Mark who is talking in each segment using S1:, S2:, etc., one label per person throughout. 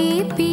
S1: मेरे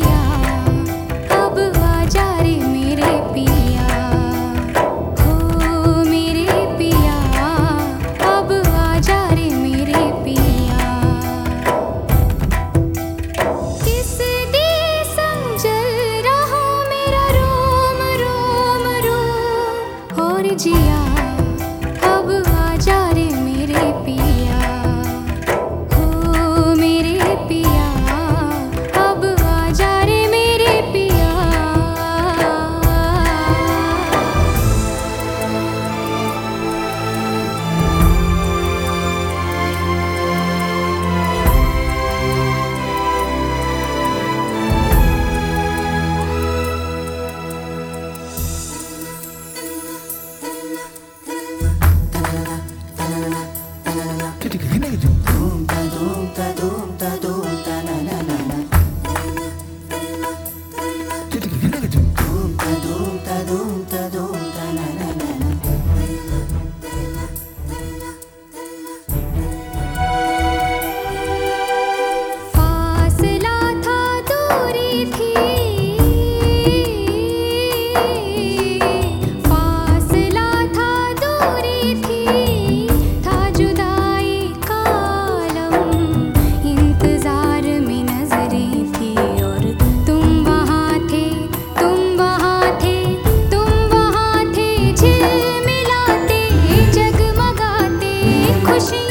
S1: she